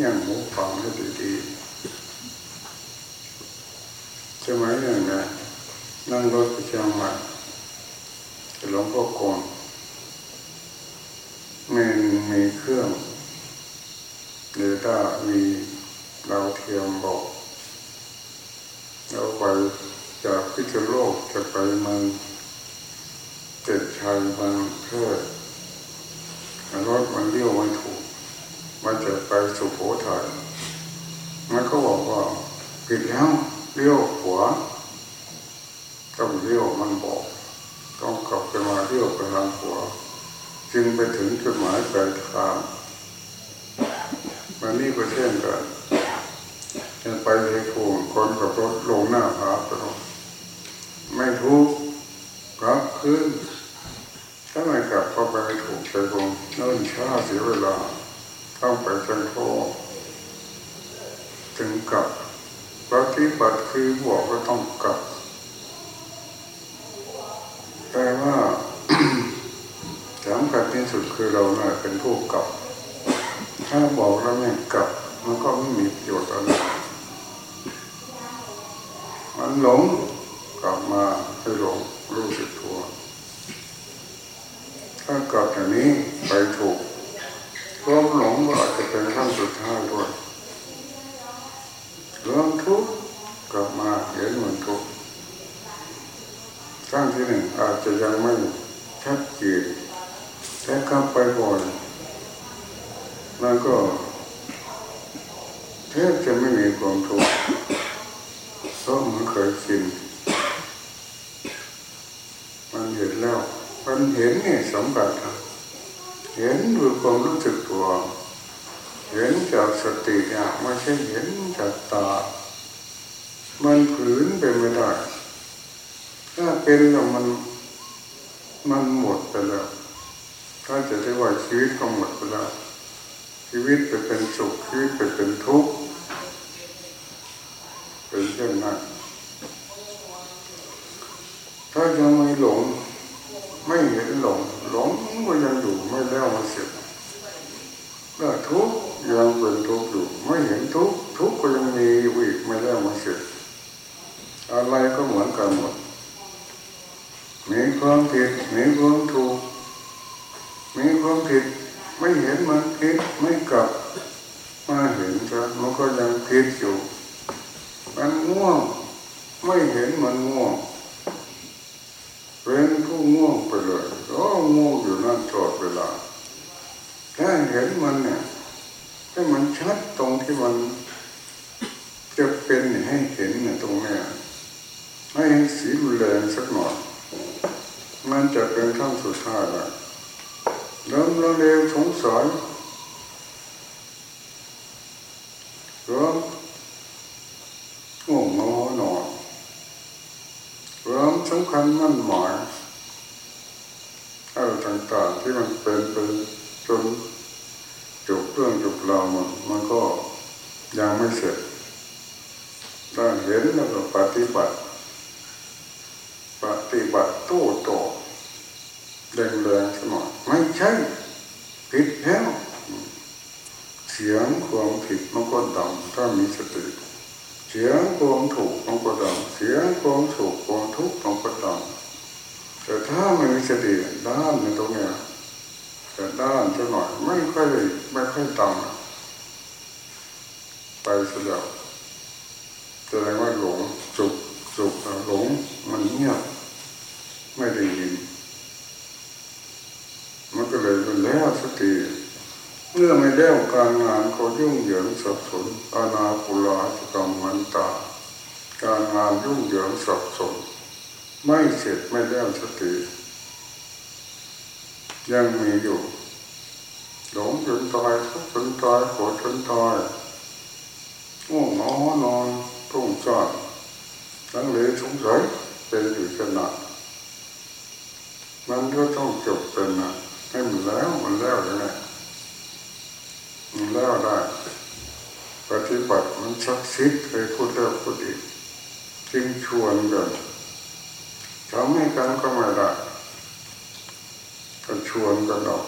ยังหูฟังให้ดีๆใช่ไหมอย่างนี้นั่งรถไปเชียงใหม่จะหลวงพ่อกรมันมีเครื่องหรือถ้ามีดาวเทียมบอกเราไปจากพิจโลกจะไปมืองเจ็ดชัยเมืองเพื่อรถมันเลี้ยวไม่ถูก มันจะไปสุโขทัยมันก็บอกว่า ผิดแล้วเลี้ยวขวาต้องเลี้ยวมันบอกต้องกลับไปมาเลี้ยวไปทางขวาจึงไปถึงจุดหมายปลายทางวันนี้ก็เช่นกันจะไปเลยถูกคนกับรถลงหน้าผาไปลงไม่ถูกกลับขึ้นถ้าไม่กลับก็ไปไม่ถูกใจลงเนิ่นช้าเสียเวลาต้องไปจันโทถึงกลับ คือบอกว่าต้องกลับ แต่ว่าสำคัญที่สุดคือเราเนี่ยเป็นผู้กลับ ถ้าบอกแล้วไม่กลับ มันก็ไม่มีประโยชน์อะไรมันหลงกลับมาให้หลงรู้สึกตัว ถ้ากลับอย่างนี้ไปถูกความหลงก็อาจจะเป็นขั้นสุดท้ายด้วยเรื่องทุกข์กลับมาเห็นเหมือนทุกข์ขั้นที่หนึ่งอาจจะยังไม่ชัดเจนแต่กลั บไปบ่อยมันก็แทบจะไม่มีความทุกข์เพราะมันเคยชินมันเห็นแล้ว มันเห็นนี่สำคัญนะเห็นด้วยความรู้สึกตัว เห็นจากสติเนี่ยไม่ใช่เห็นจากตา มันผืนไปไม่ได้ ถ้าเป็นแล้วมันมันหมดไปแล้ว ถ้าจะได้ว่าชีวิตก็หมดไปแล้วชีวิตจะเป็นสุขชีวิตจะเป็นทุกข์เป็นเช่นนั้นถ้ายังไม่หลง ไม่เห็นหลง หลงก็ยังอยู่ไม่แล้วมาเสร็จถ้าทุกข์ยังเป็นทุกข์อยู่ ไม่เห็นทุกข์ทุกข์ก็ยังมีอยู่อีกไม่แล้วมาเสร็จอะไรก็เหมือนกันหมดมีความผิดมีความถูก มีความผิดไม่เห็นมันผิดไม่กลับมาเห็นซะมันก็ยังผิดอยู่ มันง่วงไม่เห็นมันง่วงเป็นผู้ง่วงไปเลยก็ง่วงอยู่นั่นตลอดเวลาถ้าเห็นมันเนี่ยให้มันชัดตรงที่มันจะเป็นให้เห็นเนี่ยตรงเนี้ยให้สีรุนแรงสักหน่อยมันจะเป็นขั้นสุดท้ายละ เริ่มเร็วสงสัยเริ่มง่วงนอนนอนเริ่มสำคัญมั่นหมายอะไรต่างๆที่มันเป็นไปจนจบเรื่องจบราวมันมันก็ยังไม่เสร็จถ้าเห็นแล้วก็ปฏิบัติ ปฏิบัติโต้ตอบแรงๆสมองไม่ใช่ผิดแล้วเสียงความ ผิดมันก็ดังถ้ามีสติ เสียงความถูกมันก็ดังเสียงความสุขความทุกข์มันก็ดังแต่ถ้าไม่มีสติด้านในตรงเนี้ยแต่ด้านจะหน่อยไม่ค่อยไม่ค่อยดังไปเสียแล้วแสดงว่าหลงสุขสุขหลงมันเงียบไม่ได้ยินก็เลยเป็นแล้วสติ เมื่อไม่แล้วการงานเขายุ่งเหยิงสับสนอาณาปุราจกรรมมันตา การงานยุ่งเหยิงสับสน ไม่เสร็จไม่แล้วสติยังมีอยู่หลงจนตายทุกจนตายโกรธจนตายง่วงนอนนอนทุ่งซ่านลังเลสงสัยเป็นอยู่ขนาดมันก็ต้องจบเป็นนะให้มันแล้วมันแล้วยังไงมัน แล้วได้ปฏิบัติมันชักซิดเคยพูดแล้วพูดอีกจึงชวนกันทำให้กันก็ไม่ได้ก็ชวนกันออก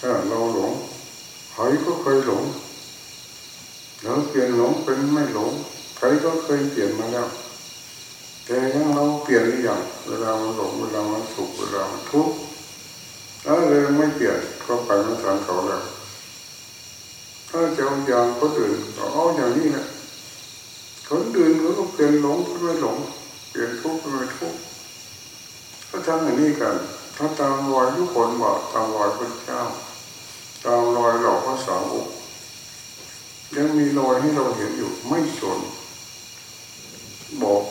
ถ้าเราหลงใครก็เคยหลงเราเปลี่ยนหลงเป็นไม่หลงใครก็เคยเปลี่ยนมาแล้วแต่ยังเราเปลี่ยนหรือยังเวลามันหลงเวลามันสุขเวลามันทุกข์ถ้าเลยไม่เปลี่ยน ก็ไปไม่ทันเขาแล้วถ้าจะเอาอย่างคนอื่นก็เอาอย่างนี้แหละคนอื่นเขาก็เปลี่ยนหลงก็ไม่หลงเปลี่ยนทุกข์ก็ไม่ทุกข์ก็ทำอย่างนี้กัน ถ้าตามรอยทุกคนบอกตามรอยพระเจ้า ตามรอยเหล่าพระสาวกยังมีรอยให้เราเห็นอยู่ไม่สนบอก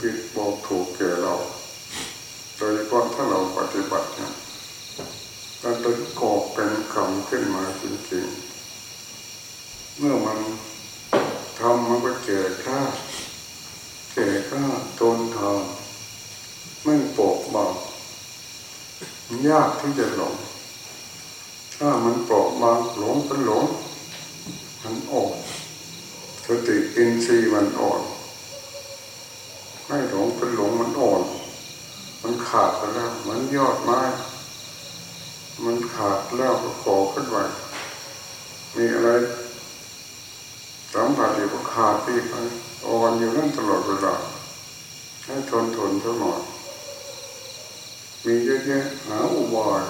ผิดบอกถูกแก่เรา โดยเฉพาะถ้าเราปฏิบัติเนี่ย มันเป็นกอบเป็นคำขึ้นมาจริงๆ เมื่อมันทำมันก็เก่ข้าเก่ข้าตนทำไม่ปกบางมันยากที่จะหลง ถ้ามันปอกบางหลงเป็นหลง มันอ่อนสติอินทรีย์มันอ่อนไม่หลงเป็นหลงมันอ่อน มันขาดไปแล้วเหมือนยอดไม้ มันขาดแล้วก็ขอขึ้นไปมีอะไรสัมผัสอยู่ก็ขาดไปอ่อนอยู่นั่นตลอดเวลาให้ทนทนเท่าหน่อยมีเยอะแยะหาอุบาย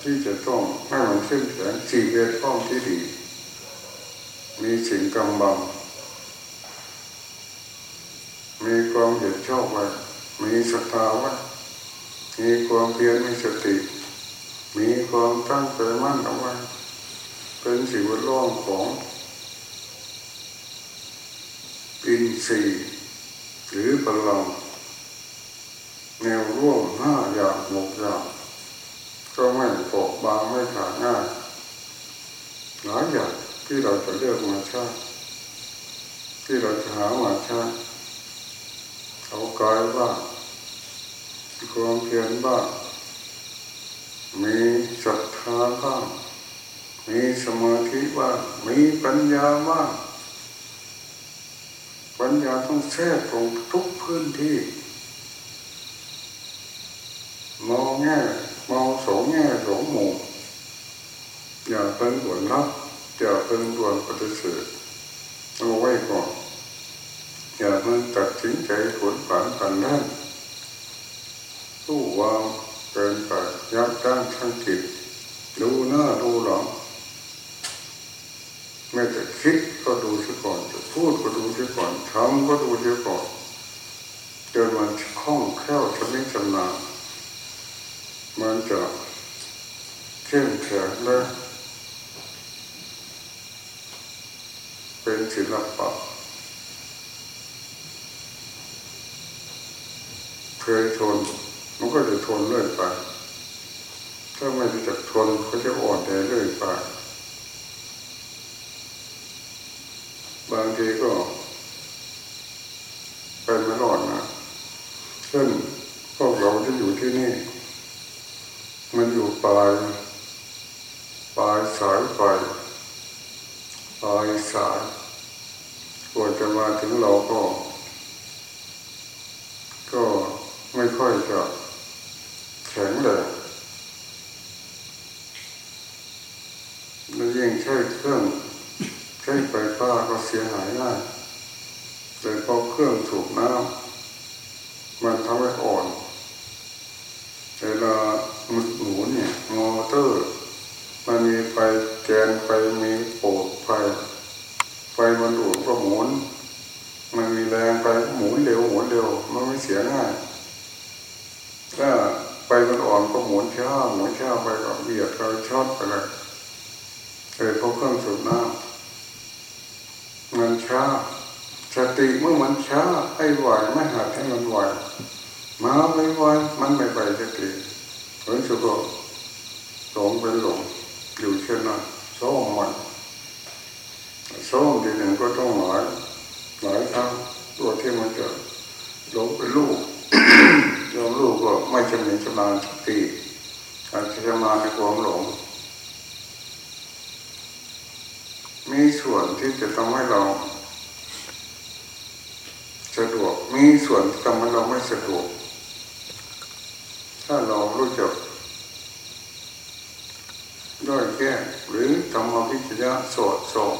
ที่จะต้องให้มันขึ้นแข็งสี่เวทป้องที่ดี มีสิ่งกำบัง มีความเห็นชอบไว้มีศรัทธาไว้ มีความเพียรมีสติ มีความตั้งใจมั่นเอาไว้เป็นสิ่งวัดล่องของอินทรีย์หรือพลังแนวร่วมห้าอย่างหกอย่างก็ไม่ปกบางไม่ขาดง่ายหลายอย่างที่เราจะเลือกมาใช้ที่เราจะหามาใช้เอากายบ้า ความเพียรบ้าง มีศรัทธาบ้าง มีสมาธิบ้าง มีปัญญาบ้าง ปัญญาต้องแทรกตรงทุกพื้นที่ มองแง่มองสองแง่สองมุมอย่าเป็นด่วนรับอย่าเป็นด่วนปฏิเสธเอาไว้ก่อน อย่ามันตัดสินใจผลผันผันนั่น สู้วางเกินไปยับด้านทางจิตดูหน้าดูหลังไม่แต่คิดก็ดูเสียก่อนจะพูดก็ดูเสียก่อนทำก็ดูเสียก่อนจนมันคล่องแคล่วชำนิชำนาญมันจะเข้มแข็งและเป็นศิลปะเคยทน มันก็จะทนเรื่อยไป ถ้าไม่รู้จักทนก็จะอ่อนแอเรื่อยไปบางทีก็เป็นไม่รอดนะเช่นพวกเราที่อยู่ที่นี่ มันอยู่ปลายปลายสายไฟปลายสายกว่าจะมาถึงเราก็ ก็ไม่ค่อยจะแข็งแรงแล้วยิ่งใช้เครื่องใช้ไฟฟ้าก็เสียหายง่ายแต่พอเครื่องถูกน้ำมันทำให้อ่อนเวลามุดหมูเนี่ยมอเตอร์ มันมีไฟแกนไฟมีโปดไฟ ไฟมันดูดก็หมุน มันมีแรงไปหมุนเร็วหมุนเร็ว มันไม่เสียง่าย ถ้าไฟมันอ่อนก็หมุนช้าหมุนช้าไปก็เบียดเราช็อตไปเลยเลยเพราะเครื่องสูบน้ำมันช้าสติเมื่อมันช้าให้ไหวไม่หัดให้มันไหว มาไม่วันมันไม่ไปสักทีเหมือนสุก็หลงเป็นหลง อยู่เช่นนั้นสองวันสองทีหนึ่งก็ต้องหลายหลายครั้งตัวที่มันจะหลงเป็นลูกยอมลูกก็ไม่ชำนิชำนาญสักทีอาจจะชำนาญในความหลง มีส่วนที่จะทำให้เราสะดวก มีส่วนที่ทำให้เราไม่สะดวก ถ้าเรารู้จักด้อยแก้หรือทำมาพิจารณาสอดส่อง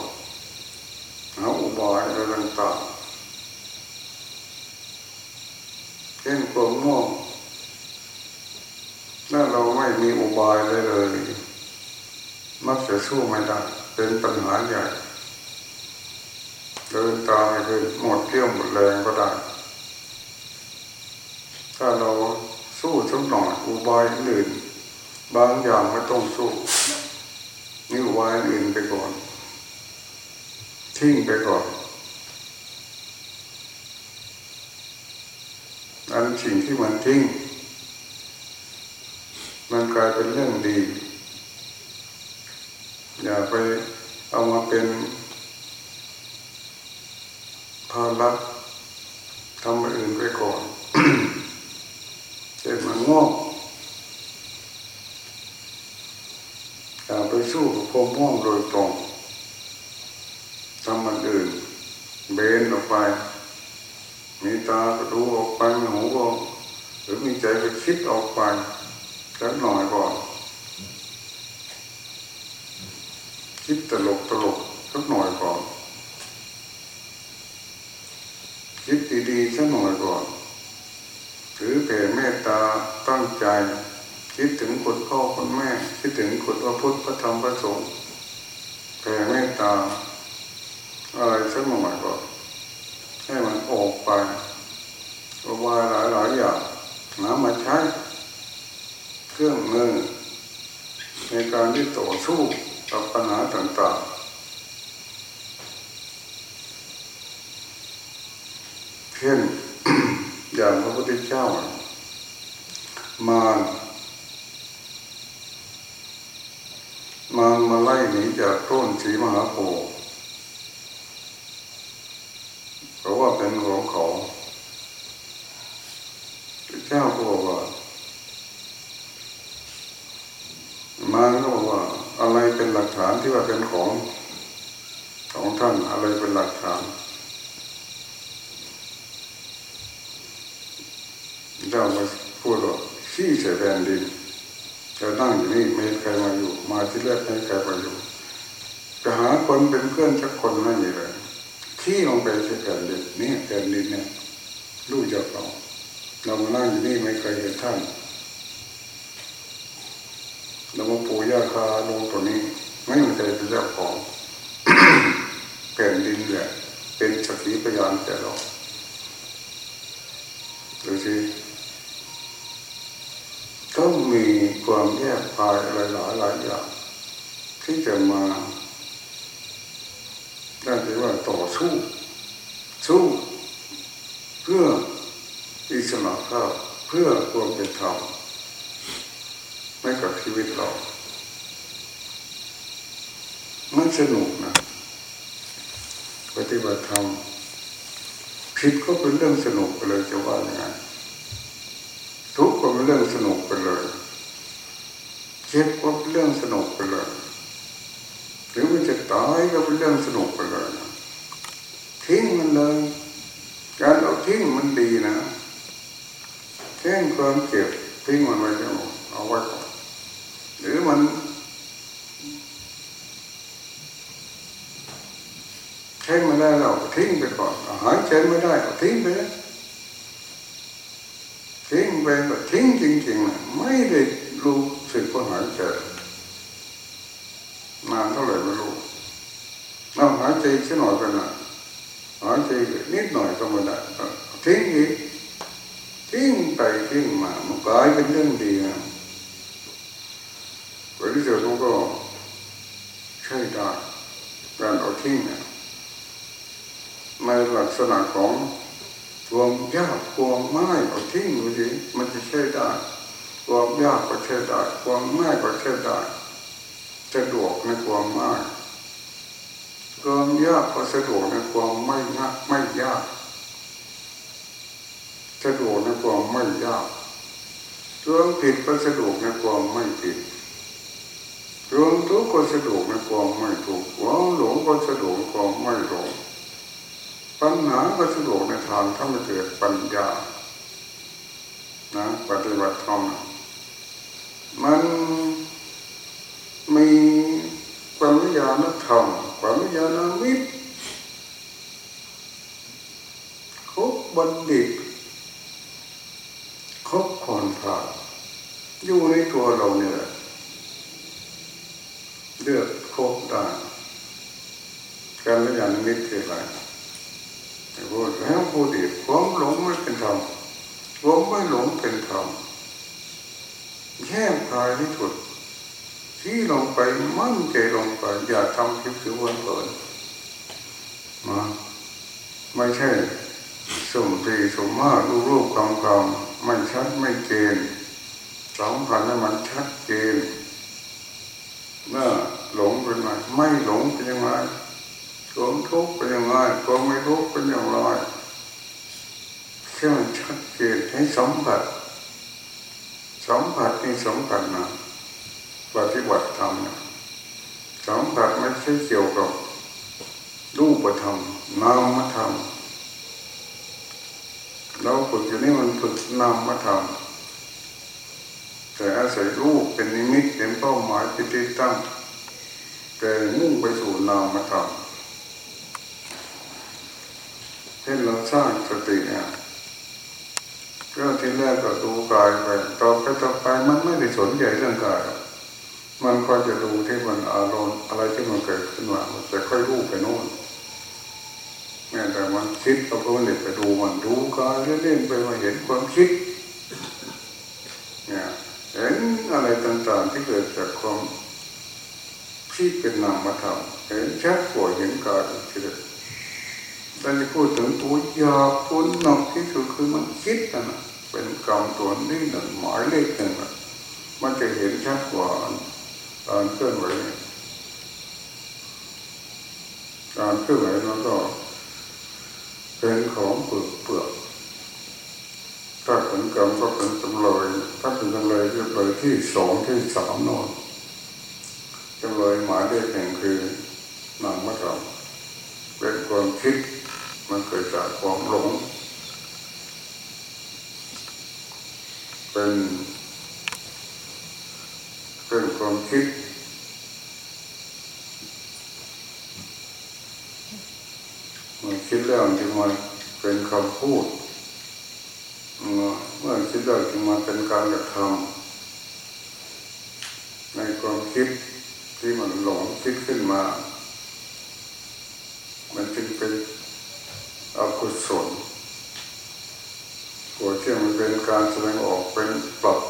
หาอุบายอะไรต่างๆเช่นความง่วงถ้าเราไม่มีอุบายเลยเลย มักจะ สู้ไม่ได้เป็นปัญหาใหญ่เดินตามไปหมดเที่ยวหมดแรงก็ได้ ถ้าเราสู้สักหน่อยอุบายอื่น บางอย่างไม่ต้องสู้นี่อุบายอื่นไปก่อน ทิ้งไปก่อน อันสิ่งที่มันทิ้ง มันกลายเป็นเรื่องดี อย่าไปเอามาเป็นภาระทำอื่นไปก่อนเช่นมันง่วงอย่าไปสู้กับความง่วงโดยตรงทำมันอื่น เบนออกไป มีตาก็ดูออกไปมีหูก็หรือมีใจก็คิดออกไปสักหน่อยก่อน คิดตลกตลกสักหน่อยก่อน คิดดีๆสักหน่อยก่อน ถือแผ่เมตตาตั้งใจ คิดถึงคุณพ่อคุณแม่ คิดถึงคุณพระพุทธพระธรรมพระสงฆ์แผ่เมตตาอะไรสักหน่อยก่อน ให้มันออกไปว่าหลายหลายอย่างนำมาใช้ เครื่องมือในการที่ต่อสู้ กับปัญหาต่างๆ เช่นอย่างพระพุทธเจ้า มารมารมาไล่หนีจากต้นสีมหาโพธิ์เพราะว่าเป็นของเขาพระเจ้าก็บอกว่า มาก็บอกว่า อะไรเป็นหลักฐานที่ว่าเป็นของ ของท่านอะไรเป็นหลักฐานเจ้ามาพูดว่าขี้เสียแผ่นดินจะนั่งอยู่นี่ไม่ใครมาอยู่ มาที่แรกไม่ใครมาอยู่จะหา คนเป็นเพื่อนสักคนไม่มีเลยขี้ลงไปเสียแผ่นดินนี่แผ่นดินเนี่ยรู้จักเราเรามานั่งอยู่นี่ไม่เคยเห็นท่านเรามาปูย่าคาลงตัวนี้ ไม่มีใครเป็นเจ้าของแผ่นดินเนี่ยเป็นสกีพยานแก่เราดูสิต้องมีความแยกภายอะไรหลายหลายอย่างที่จะมาได้ถือว่าต่อสู้ สู้ เพื่ออิสระภา พเพื่อความเป็นธรรมให้กับชีวิตเรา มันสนุกนะปฏิบัติธรรมผิดก็เป็นเรื่องสนุกไปเลยจะว่าอย่างไงทุกข์ก็เป็นเรื่องสนุกไปเลยเจ็บก็เป็นเรื่องสนุกไปเลยถึงมันจะตายก็เป็นเรื่องสนุกไปเลยทิ้งมันเลย การเอาทิ้งมันดีนะ แค่ความเจ็บทิ้งมันไว้แล้วเอาไว้ก่อนหรือมันใช้ไม่ได้เราทิ้งไปก่อนหายใจไม่ได้ก็ทิ้งไปเลยทิ้งไปก็ทิ้งจริงๆนะไม่ได้รู้สึกว่าหายใจนานเท่าไหร่ไม่รู้เราหายใจแค่หน่อยก็นะหายใจนิดหน่อยก็ไม่ได้ทิ้งอีกทิ้งไปทิ้งมามันกลายเป็นเรื่องดีนะวันที่เจอมันก็ใช่ได้การเอาทิ้งเนี่ยในลักษ ณะของความยากความง่ายเอาทิ้งดูสิมันจะใช้ได้ความยากก็ใช้ได้ความง่ายก็ใช้ได้สะดวกในความง่ายความยากก็สะดวกในความไม่ง่ายไม่ยากสะดวกในความไม่ยากความผิดก็สะดวกในความไม่ผิดความทุกข์ก็สะดวกในความไม่ทุกข์ความหลงก็สะดวกในความไม่หลง ปัญหาก็สะดวกในทางทำให้เกิดปัญญา นะปฏิบัติธรรมมันมีปัญญาณธรรมปัญญาณวิทย์ครบบัณฑิตครบคอนผ่าอยู่ในตัวเราเนี่ยเลือกครบได้การละยานมิตรคืออะไร พูดแล้วพูดอีกความหลงไม่เป็นธรรมความไม่หลงเป็นธรรมแยกกายที่สุดที่ลงไปมั่นใจลงไปอย่าทำคิดถือวันเปิดมาไม่ใช่สมตีสมมาดูรูปคำคำไม่ชัดไม่เกณฑ์สองพันนั้นมันชัดเจนเมื่อหลงเป็นไงไม่หลงเป็นยังไง ความทุกข์เป็นยังไงความไม่ทุกข์เป็นอย่างไรให้มันชัดเจนให้สัมผัสสัมผัสนี่สำคัญนะปฏิบัติธรรมนะสัมผัสไม่ใช่เกี่ยวกับรูปธรรมนามธรรมเราฝึกอยู่นี่มันฝึกนามธรรมแต่อาศัยรูปเป็นนิมิตเป็นเป้าหมายเป็นที่ตั้ง แต่มุ่งไปสู่นามธรรมา เช่นเราสร้างสติเนี่ยก็ทีแรกก็ดูกายไปต่อไปต่อไปมันไม่ได้สนใจเรื่องกาย มันก็จะดูที่มันอารมณ์อะไรที่มันเกิดขึ้นมามันจะค่อยรู้ไปโน่นแม้แต่มันคิดเราก็ไม่ได้ไปดูมันดูกายเล่นๆไปมาเห็นความคิดเนี่ยเห็นอะไรต่างๆที่เกิดจากความคิดเป็นนามธรรมเห็นชัดกว่าเห็นกายทีเดียว แต่จะพูดถึงตัวยาตัวหนักที่สุดคือมันคิดนะเป็นกรรมตัวนี้หนึ่งหมายเลขหนึ่งมันจะเห็นชัดกว่าการเคลื่อนไหวการเคลื่อนไหวแล้วก็เป็นของเปลือกเปลือกถ้าเป็นกรรมก็เป็นจำเลยถ้าเป็นจำเลยจะไปที่สองที่สามนอนจำเลยหมายเลขหนึ่งคือนามธรรมเป็นความคิด มันเกิดจากความหลง เป็นเป็นความคิดมันคิดแล้วจึงมาเป็นคำพูดเมื่อคิดแล้วจึงมาเป็นการกระทำในความคิดที่มันหลงคิดขึ้นมา มันจึงเป็นอ กุศลตัวเชื่อมันเป็นการแสดงออกเป็นปรับ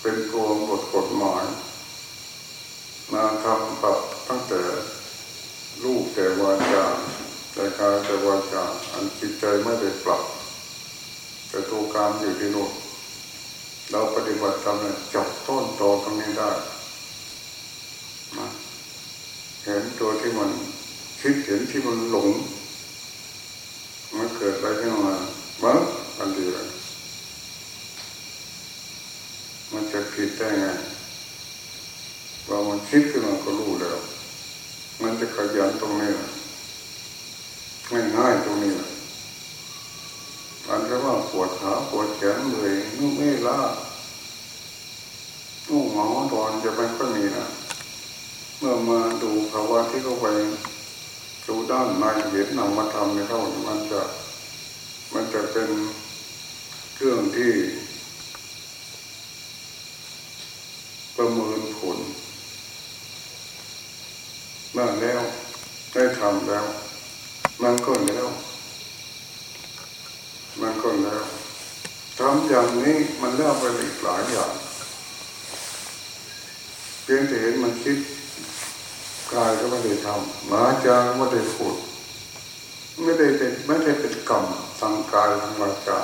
เป็นตัวบทกฎหมายมาทำปรับตั้งแต่รูปแต่วาจาแต่กายแต่วาจาอันจิตใจไม่ได้ปรับ แต่ตัวการอยู่ที่นู่นเราปฏิบัติทำเนี่ยจับต้นตอตรงนี้ได้นะเห็นตัวที่มันคิดเห็นที่มันหลง เกิดอะไรขึ้นมาบ้างทันทีเลยมันจะผิดได้ไงว่ามันคิดขึ้นมาก็รู้แล้ว มันจะขยันตรงนี้ง่ายตรงนี้อันที่ว่าปวดขาปวดแขนเลยนุ่มไม่ล้านุ่มหมอตอนจะไม่ค่อยมีนะเมื่อมาดูภาวะที่เขาไปดูด้านในเห็นนามธรรมในเท่ามันจะ มันจะเป็นเรื่องที่ประเมินผลนั่นแล้วได้ทำแล้ว มันก็แล้ว มันก็แล้วทำอย่างนี้มันแล้วไปอีกหลายอย่างเพียงแต่เห็นมันคิดกายก็ไม่ได้ทำมาจางไม่ได้พูดไม่ได้เป็นไม่ได้เป็นกรรม ทางกายทางวาจา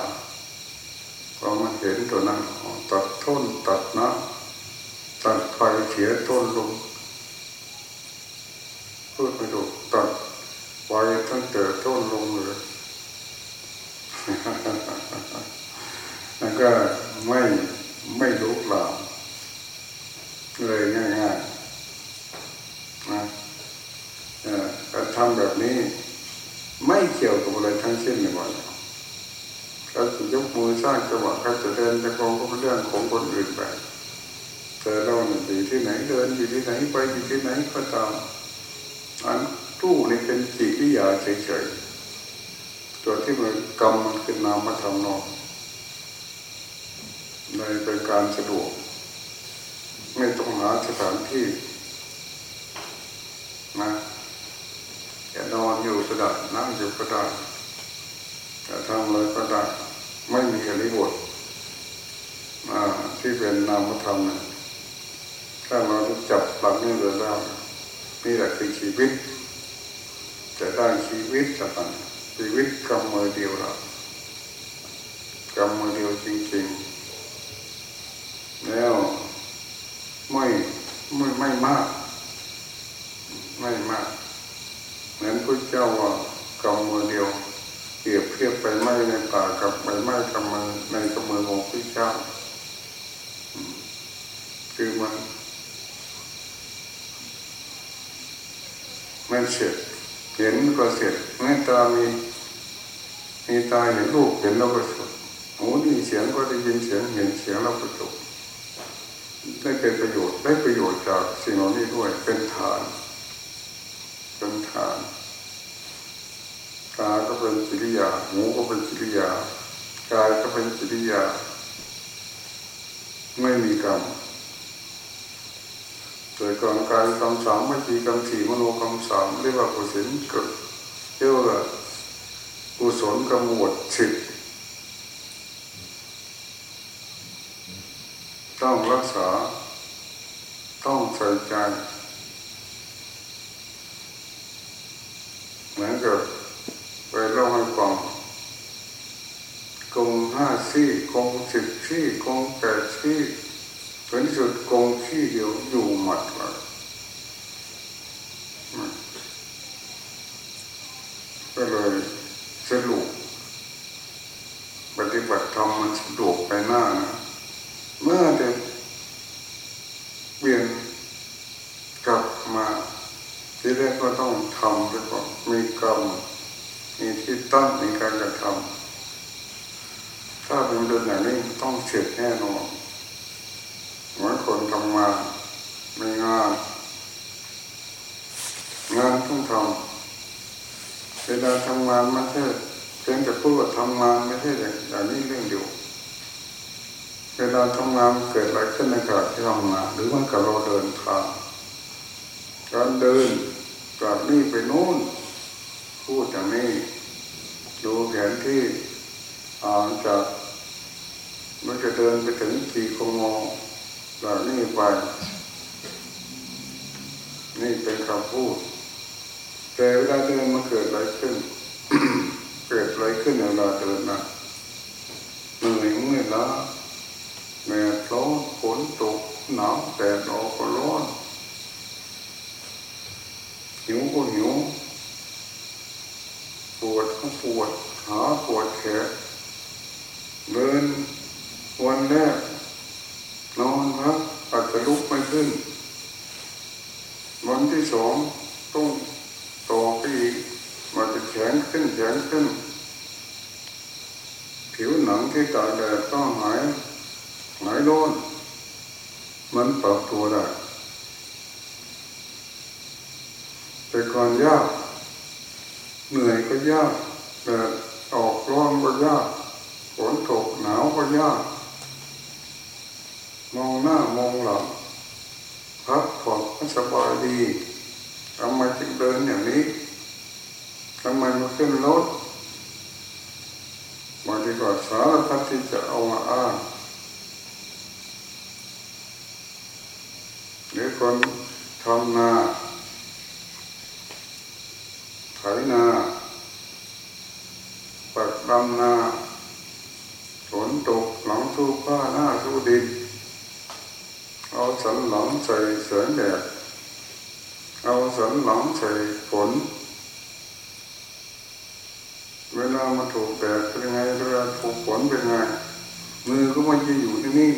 พอมันเห็นตัวนั้นตัดต้นตัดนะตัดไฟเสียต้นลงพูดไม่ถูกตัดไว้ตั้งแต่ต้นลงเลยแล้วก็ไม่ไม่ลุกลามเลยง่ายๆนะการทำแบบนี้ ไม่เกี่ยวกับอะไรทั้งสิ้นในวันเขา จะยกมือสร้างจังหวะเขาจะเดินจะกองก็เป็นเรื่องของคนอื่นไปแต่เราเนี่ยอยู่ที่ไหนเดินอยู่ที่ไหนไปอยู่ที่ไหนก็ตามอันตู้นี่เป็นจิตวิทยาเฉยๆตัวที่มันกรรมมันคือนามธรรมนอกในเป็นการสะดวก ไม่ต้องหาสถานที่นะจะนอนอยู่ก็ได้นั่งอยู่ก็ได้จะทำอะไรก็ได้ ไม่มีอริบทที่เป็นนามธรรมนะถ้าเราจับหลักนี้เลยได้นี่แหละคือชีวิต จะได้ชีวิตสักอันชีวิตกำมือเดียวเรากำมือเดียวจริงๆ แล้วไม่ไม่ไม่มาก ไม่มาก เหมือนพระเจ้าว่ากำมือเดียวเปรียบเทียบไปไม้ในป่ากับใบ ไม้กำมือในกำมือของพระเจ้าคือมันมันเสร็จเห็นก็เสร็จแม่ตามีมีตาเห็นรูปเห็นแล้วก็จบหูได้ยินเสียงก็ได้ยินเสียงเห็นเสียงแล้วก็จบได้เป็นประโยชน์ได้ประโยชน์จากสิ่งเหล่านี้ด้วยเป็นฐานเป็นฐานตาก็เป็นจิริยาหูก็เป็นจิริยา กายก็เป็นจิริยา ไม่มีกรรมโดยก่อนกายกรรมสามไม่มีกรรมสี่มโนกรรมสามเรียกว่ากุศลเกิดเรียกว่ากุศลกรรมหมดสิบต้องรักษา ต้องใส่ใจ เหมือนกับไปเล่าให้ฟังกงห้าซี่กงสิบซี่กงแปดซี่ผลสุดกงที่เดียวอยู่หมดเลยก็เลยสรุปปฏิบัติธรรมมันสะดวกไปหน้านะเมื่อเดเปลี่ยนกลับมาที่แรกก็ต้องทำไปก่อนมีกรรมมีที่ตั้งในการกระทำถ้าเป็นเดินอย่างนี้ต้องเสร็จแน่นอนเหมือนคนทำงานมีงาน งานต้องเวลาทำงานไม่ใช่เพียงแต่พูดว่าทำงานไม่ใช่อย่างนี้เรื่องเดียวเวลาทำงานเกิดอะไรขึ้นในขณะที่ทำงานหรือว่ากับเราเดินทางการเดินจากนี่ไปโน้นพูดอย่างนี้ดูแผนที่อ่านจากมันจะเดินไปถึงกี่กมจากนี่ไป นี่เป็นคำพูด แต่เวลาเดินมันเกิดอะไรขึ้น เกิดอะไรขึ้นเวลาเดินนะเหนื่อยเมื่อยล้าแม่ร้อนฝนตกหนาวแดดออกก็ร้อนหิวก็หิวปวดก็ปวดหาปวดแขนเดินวันแรกนอนพักอาจจะลุกไม่ขึ้น วันที่สองต่อไปอีกมันจะแข็งขึ้นแข็งขึ้น ผิวหนัง ที่ตากแดดต้องหายหายร้อนมันปรับตัวได้แต่ก่อนยาก เหนื่อยก็ยากแต่ออกร้อนก็ยากฝนตกหนาวก็ยาก มองหน้ามองหลังพักผ่อนก็สบายดีทำไมจึงเดินอย่างนี้ทำไมมาขึ้นรถบางทีก็สารพัดที่จะเอามาอ้างหรือคนทำนาไถนาปักดำนาฝนตกหลังสู้ผ้าหน้าสู้ดินเอาสันหลังใส่เสือแดด เอาสันหลังใส่ฝน เวลามาถูกแดดเป็นไงเวลาถูกฝนเป็นไงมือก็ไมันจะอยู่ที่นี่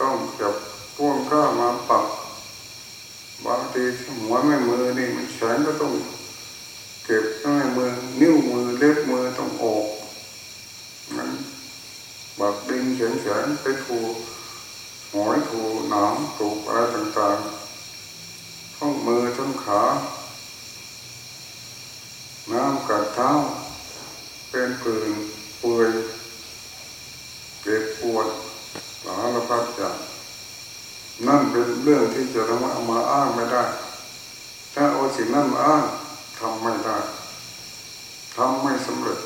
ต้องจับพ่วงข้ามาปักบางทีหัวแม่มือนี่มันแข็งก็ต้องเก็บแม่มือนิ้วมือเล็บมือต้องออกมันบักดินแข็งๆไปถูหอยถูหนามถูกอะไรต่างๆ ทั้งมือทั้งขา น้ำกัดเท้า เป็นปืนเปื่อยเก็บปวดสารพัดอย่างนั่นเป็นเรื่องที่จะทำเอามาอ้างไม่ได้ ถ้าเอาสิ่งนั้นมาอ้างทำไม่ได้ทำไม่สำเร็จ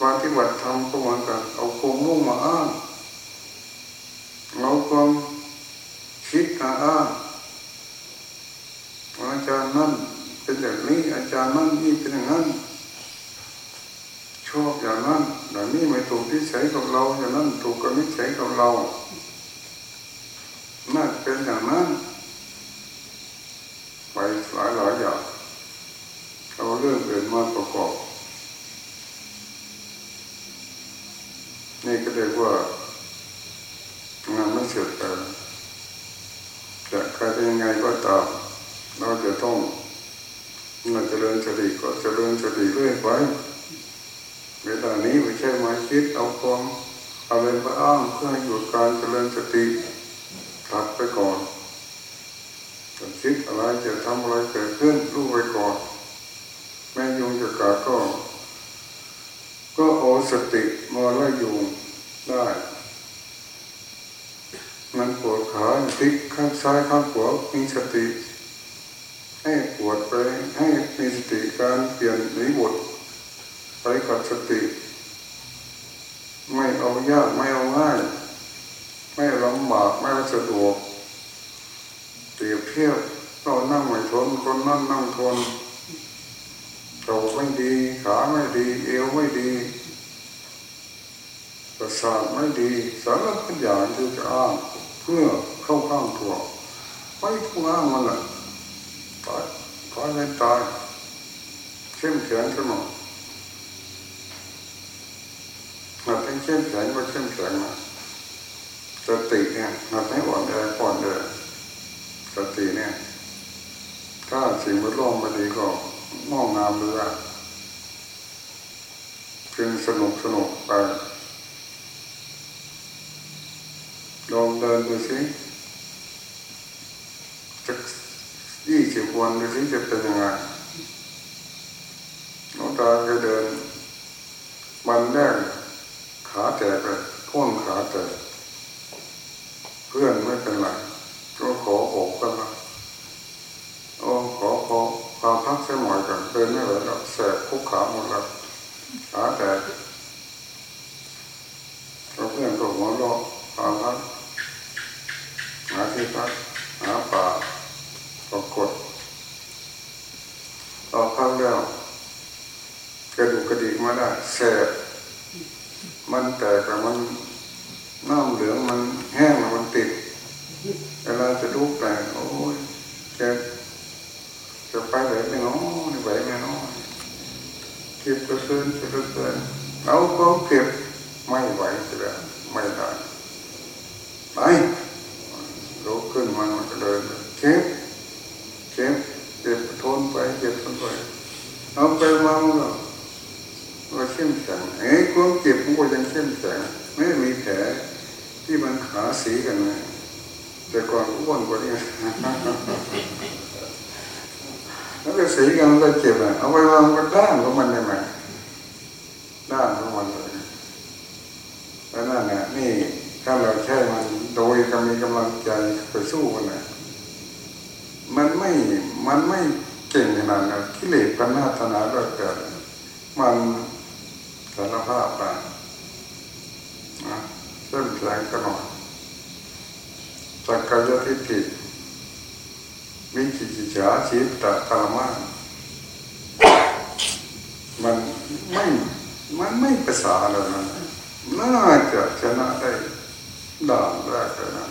ปฏิบัติธรรมก็เหมือนกัน เอาความมุ่งมาอ้างเอาความคิดมาอ้างอา จารย์นั่นเป็นอย่างนี้อาจารย์นั่นนี่เป็นอย่างนั้น ชอบอย่างนั้นแต่นี่ไม่ถูกที่ใช้กับเราอย่างนั้นถูกกับนิสัยกับเราเป็นอย่างนั้น ไปหลายหลายอย่างเอาเรื่องอื่นมาประกอบนี่ก็เรียกว่างานไม่เสร็จแต่จะใครเป็นยังไงก็ตามเราจะต้องเมื่อเจริญสติก็เจริญสติเรื่อยไปเวลานี้ไม่ใช่มา คิดเอาความอะไรมาอ้างเพื่อหยุดการเจริญสติตัดไปก่อนจะคิดอะไรจะทำอะไรเกิดขึ้นรู้ไว้ก่อน แม่ยุงจะกัดก็ ก็เอาสติมาไล่ยุงได้ มันปวดขาติกข้างซ้ายข้างขวามีสติ ให้ปวดไปให้มีสติการเปลี่ยนหนีบทไปกับสติ ไม่เอายากไม่เอาง่าย ไม่ลำบากไม่สะดวกเปรียบเทียบเรานั่งไม่ทนคนนั่งนั่งทนเข่าไม่ดีขาไม่ดี เอวไม่ดีประสาทไม่ดีสารพัดอย่างที่จะอ้างเพื่อเข้าข้างตัวไม่ผู้อ้างมันแหละตายตายไม่ตายเข้มแข็งขึ้นมา เข้มแข็งก็เข้มแข็งนะสติเนี่ยหัดให้อ่อนแออ่อนแอสติเนี่ย ถ้าสิ่งแวดล้อมไม่ดีก็มองงามเรือะเพียงสนุกสนุกไปลองเดินดูสิสักยี่สิบวันดูสิจะเป็นยังไงน้องตาก็เดิน มันแรก ขาแตกเลยข้นขาแตกเพื่อนไม่เป็นไรก็ขออกกันนะโอ้ขอขอพาพักสักหน่อยกันเดินไม่ไหวแล้วแสบคุกขาหมดแล้วขาแตกเราเพื่อนก็หัวเราะพาพักหาที่พักหาป่าปรากฏออกพักแล้วกระดูกกระดิกมาได้แสบ มันแตกแต่มันน้ำเหลืองมันแห้งมันติดเวลาจะลุกแต่โอ้ยจะจะไปไหนไม่น้อยไหวไม่น้อยเก็บกระเซินเก็บกระเซินเอาก็เก็บไม่ไหวจะไม่ได้ไปลุกขึ้นมามันก็เดินเก็บเก็บเก็บทนไปเก็บทนไปเอาไปมามันก็ก็เข้มแข็งเอ้ความเจ็บมันก็ยังเข้มแข็งไม่มีแผลที่มันขาสีกันเลยแต่ก่อนอ้วนกว่านี้แล้ว ก็สีกันก็เจ็บอะเอาไปวางก็ด้านของมันได้ไหมด้านของมันเลยแล้วนั่นน่ะนี่ถ้าเราใช้มันโดยกำมีกำลังใจไปสู้มันนะมันไม่มันไม่เก่งขนาดนั้นกิเลสพันนาธนาก็เกิดมันสารภาพไปนะเริ่มแข็งกันหน่อยสักกายทิฏฐิวิจิกิจฉาชีตตะกามา มันไม่มันไม่ภาษาแล้วนะน่าจะชนะได้ด่านแรกเลยนะ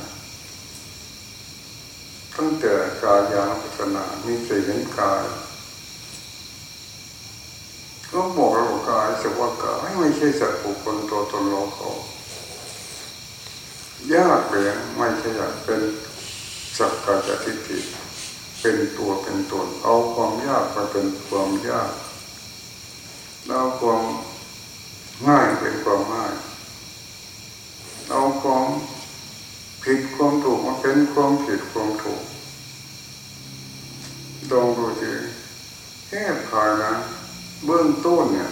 ตั้งแต่กายานุปัสสนามีใจเห็นกายก็บอกเรากายสภาวะกายไม่ใช่สัตว์บุคคลตัวตนเราเขายากเลยไม่ใช่อยากเป็นสักกายทิฏฐิเป็นตัวเป็นตนเอาความยากมาเป็นความยาก เอาความง่ายเป็นความง่ายเอาความผิดความถูกมาเป็นความผิดความถูกลองดูสิแค่ผ่านนะเบื้องต้นเนี่ย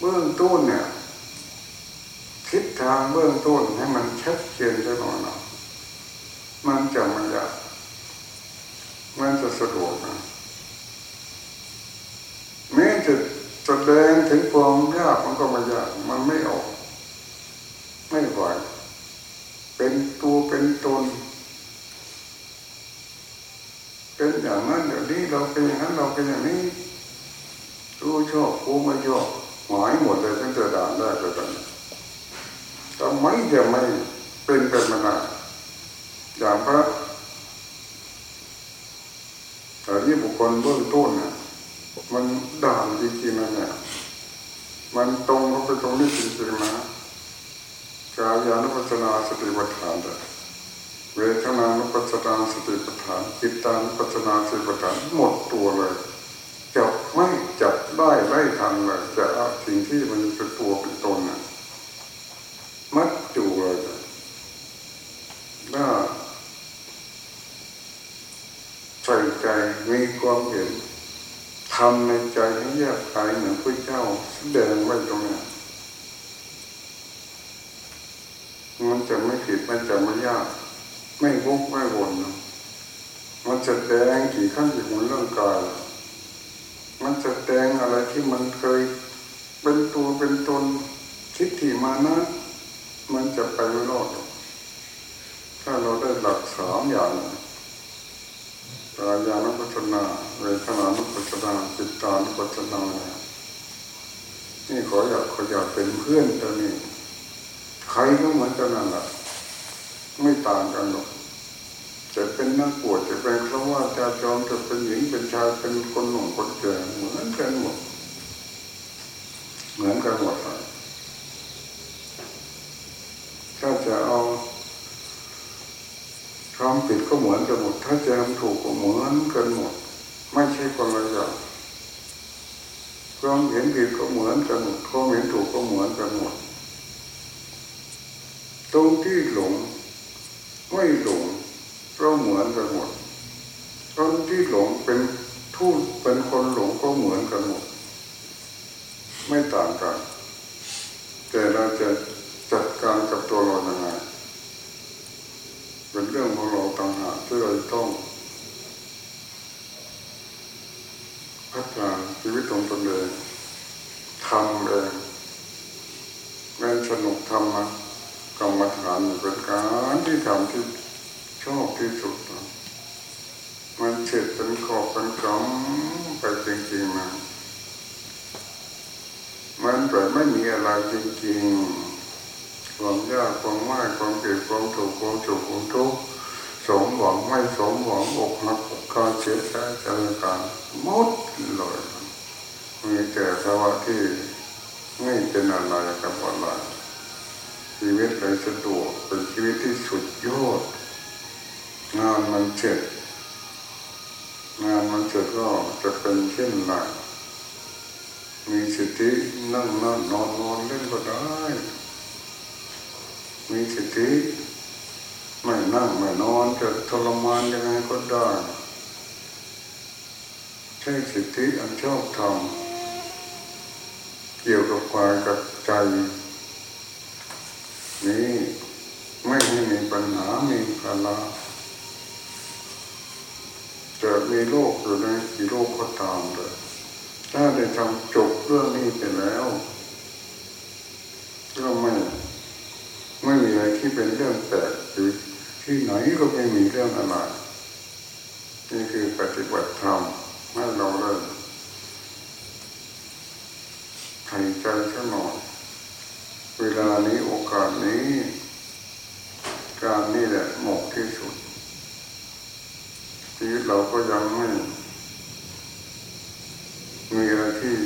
เบื้องต้นเนี่ยคิดทางเบื้องต้นให้มันชัดเจนได้หน่อยนะมันจะไม่ยากมันจะสะดวกนะแม้จะ แสดงถึงความยากมันก็ไม่ยาก มันไม่ออก ไม่ไหวเป็นตัวเป็นตน เป็นอย่างนั้นเดี๋ยวนี้เราเป็นอย่างนั้นเราเป็นอย่างนี้รู้ชอบกูไม่ชอบหมายหมดเลยตั้งแต่ด่านแรกเลยตอนนี้ทำไมจะไม่เป็นกันมานานอย่างพระแต่ที่บุคคลเบื้องต้นเนี่ยมันด่า นจริงๆนเนี่ย มันตรงเข้าไปตรงนี้จริงๆนะกายานุปัสสนาสติปัฏฐานเลยเวทนานุปัสสนาสติปัฏฐานจิตานุปัสสนาสติปัฏฐานหมดตัวเลยจับไม่จับได้ไล่ทันเลยจะสิ่งที่มันเป็นตัวเป็นตนน่ะมัดจูเลยน่าใส่ใจมีความเห็นทำใน แดงไว้ตรงนี้มันจะไม่ผิดมันจะไม่ยาก ไม่วกไม่วนนะมันจะแดงกี่ขั้นกี่หนเรื่องกายมันจะแดงอะไรที่มันเคยเป็นตัวเป็นตนทิฏฐิมานะมันจะไปไม่รอด ถ้าเราได้หลักสามอย่างกายานุปัสสนา เวทนานุปัสสนาจิตานุปัสสนานี่ นี่ขออยากขออยากเป็นเพื่อนตัวนี้ ใครก็เหมือนกันนั่นแหละไม่ต่างกันหรอกจะเป็นนักบวชจะเป็นครว่าจะจอมจะเป็นหญิงเป็นชายเป็นคนหนุ่มคนแก่เหมือนกันหมดเหมือนกันหมดถ้าจะเอาทำผิดก็เหมือนกันหมด ถ้าจะทำถูกก็เหมือนกันหมด ไม่ใช่คนละอย่าง ความเห็นผิดก็เหมือนกันหมดความเห็นถูกก็เหมือนกันหมดตรงที่หลงไม่หลงก็เหมือนกันหมดคนที่หลงเป็นทูตเป็นคนหลงก็เหมือนกันหมดไม่ต่างกัน แต่เราจะจัดการกับตัวเราอย่างไรเป็นเรื่องของเราต่างหากที่เราต้อง พัฒนาชีวิตของตนเองทำเองแม้สนุกทำนะกรรมฐานเป็นการ ที่ทำที่ชอบที่สุด มันเฉดเป็นขอบเป็นกำไปจริงๆนะมันแบบไม่มีอะไรจริงๆ ความยากความง่ายความเกิดความถูกความสุขความทุกข์สมหวังไม่สมหวังอกหักการเสียใจใจการหมดเลยมีแต่ภาวะที่ไม่เป็นอะไรกับอะไร ชีวิตเลยสะดวกเป็นชีวิตที่สุดยอด งานมันเสร็จงานมันเสร็จก็จะเป็นเช่นไรมีสตินั่งนั่งนอนนอนเล่นก็ได้ มีสติไม่นั่งไม่นอนจะทรมานยังไงก็ได้ใช้สติอันชอบทำเกี่ยวกับกายกับใจ นี้ไม่ให้มีปัญหา มีภาระจะมีโรคอยู่ในกี่โรคก็ตามเลยถ้าได้ทำจบเรื่องนี้ไปแล้วก็ไม่ไม่มีอะไรที่เป็นเรื่องแปลกหรือที่ไหนก็ไม่มีเรื่องอะไรนี่คือปฏิบัติธรรมให้เราเลยใจสักหน่อย เวลานี้โอกาสนี้ การนี่แหละเหมาะที่สุดชีวิตเราก็ยังไม่มีอะไรที่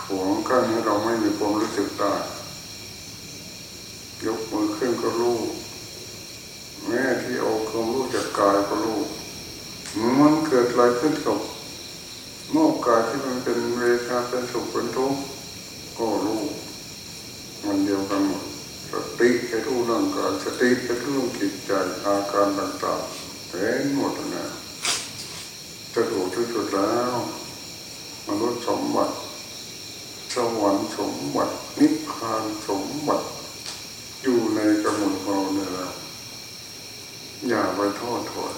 ขวงกั้นให้เราไม่มีความรู้สึกได้ยกมือขึ้นก็รู้แม่ที่เอาความรู้จากกายก็รู้มันเกิดอะไรขึ้นกับเมื่อกายที่มันเป็นเวทนาเป็นสุขเป็นทุกข์ก็รู้ มันเดียวกันหมดสติจะรู้ร่างกายสติจะรู้จิตใจอาการต่างๆเห็นหมดนะจะถูกที่สุดแล้วมนุษย์สมบัติสวรรค์สมบัตินิพพานสมบัติอยู่ในกำมือเราเนี่ยแหละอย่าไปทอดถอย